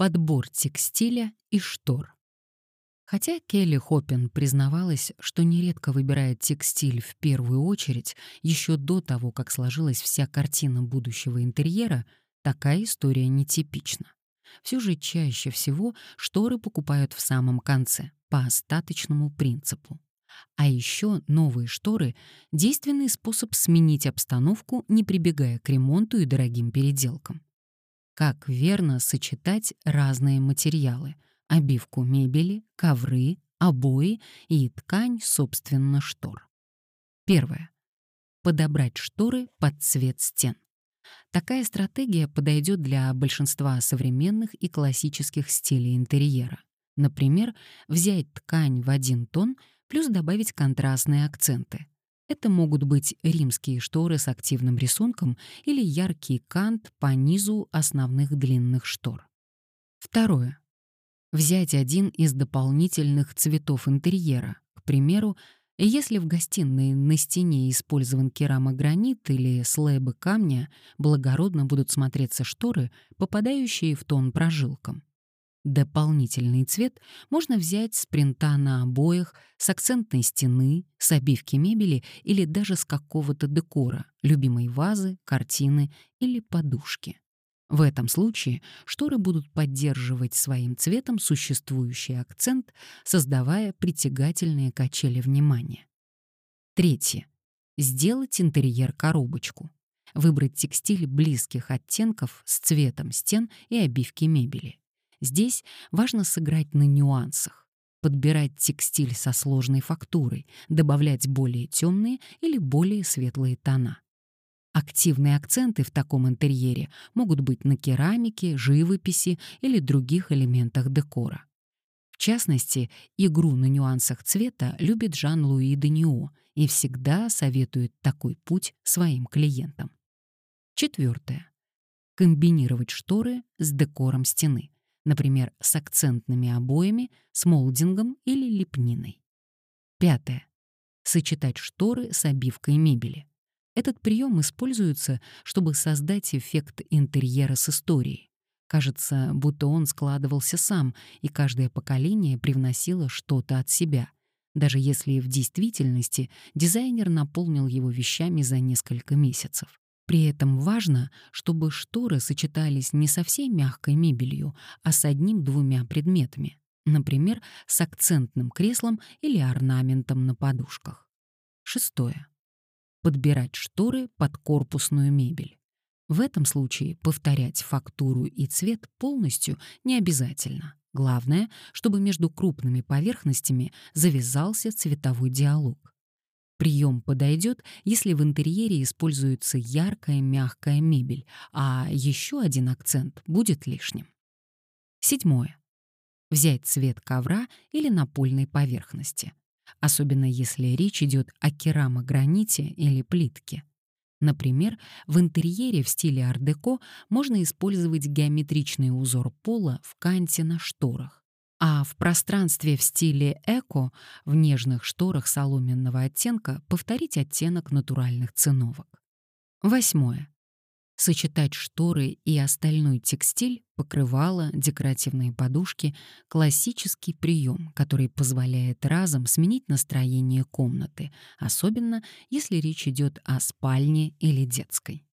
подбор текстиля и штор. Хотя Келли Хоппин признавалась, что нередко выбирает текстиль в первую очередь, еще до того, как сложилась вся картина будущего интерьера, такая история нетипична. Все же чаще всего шторы покупают в самом конце, по остаточному принципу. А еще новые шторы — действенный способ сменить обстановку, не прибегая к ремонту и дорогим переделкам. Как верно сочетать разные материалы — обивку мебели, ковры, обои и ткань, собственно, штор. Первое. Подобрать шторы под цвет стен. Такая стратегия подойдет для большинства современных и классических стилей интерьера. Например, взять ткань в один тон плюс добавить контрастные акценты. Это могут быть римские шторы с активным рисунком или яркий кант по низу основных длинных штор. Второе взять один из дополнительных цветов интерьера. К примеру, если в гостиной на стене использован керамогранит или слэбы камня, благородно будут смотреться шторы, попадающие в тон прожилкам. Дополнительный цвет можно взять с принта на обоях, с акцентной стены, с обивки мебели или даже с какого-то декора, любимой вазы, картины или подушки. В этом случае шторы будут поддерживать своим цветом существующий акцент, создавая притягательные качели внимания. Третье. Сделать интерьер-коробочку. Выбрать текстиль близких оттенков с цветом стен и обивки мебели. Здесь важно сыграть на нюансах. Подбирать текстиль со сложной фактурой, добавлять более темные или более светлые тона. Активные акценты в таком интерьере могут быть на керамике, живописи или других элементах декора. В частности, игру на нюансах цвета любит Жан-Луи Денио и всегда советует такой путь своим клиентам. Четвертое. Комбинировать шторы с декором стены, например, с акцентными обоями, с молдингом или лепниной. Пятое. Сочетать шторы с обивкой мебели. Этот прием используется, чтобы создать эффект интерьера с историей. Кажется, будто он складывался сам, и каждое поколение привносило что-то от себя, даже если в действительности дизайнер наполнил его вещами за несколько месяцев. При этом важно, чтобы шторы сочетались не со всей мягкой мебелью, а с одним-двумя предметами, например, с акцентным креслом или орнаментом на подушках. Шестое подбирать шторы под корпусную мебель. В этом случае повторять фактуру и цвет полностью не обязательно. Главное, чтобы между крупными поверхностями завязался цветовой диалог. Прием подойдет, если в интерьере используется яркая мягкая мебель, а еще один акцент будет лишним. Седьмое. Взять цвет ковра или напольной поверхности особенно если речь идет о керамограните или плитке. Например, в интерьере в стиле ар-деко можно использовать геометричный узор пола в канте на шторах, а в пространстве в стиле эко в нежных шторах соломенного оттенка повторить оттенок натуральных циновок. Восьмое сочетать шторы и остальной текстиль, покрывало, декоративные подушки — классический прием, который позволяет разом сменить настроение комнаты, особенно если речь идет о спальне или детской.